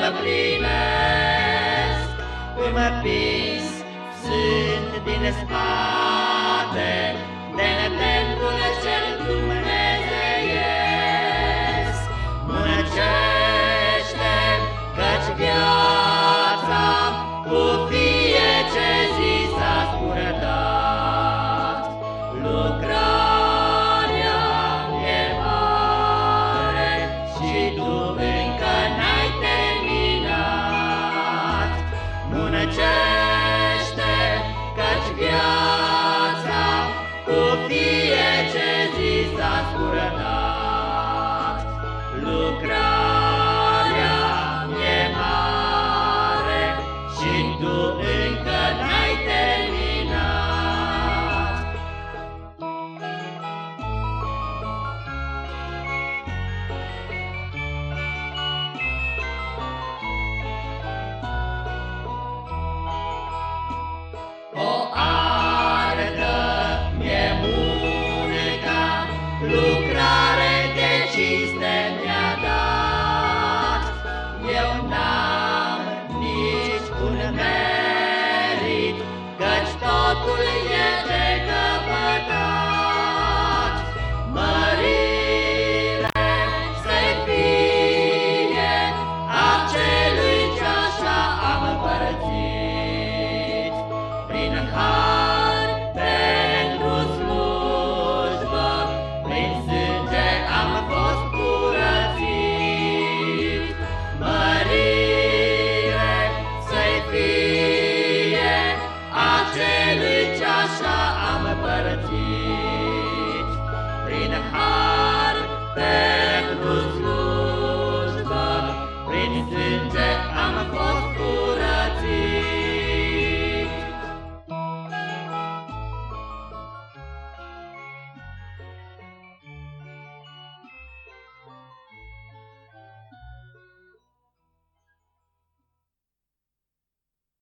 mă plinesc, Când mă pis, sunt din spate, de Look charity.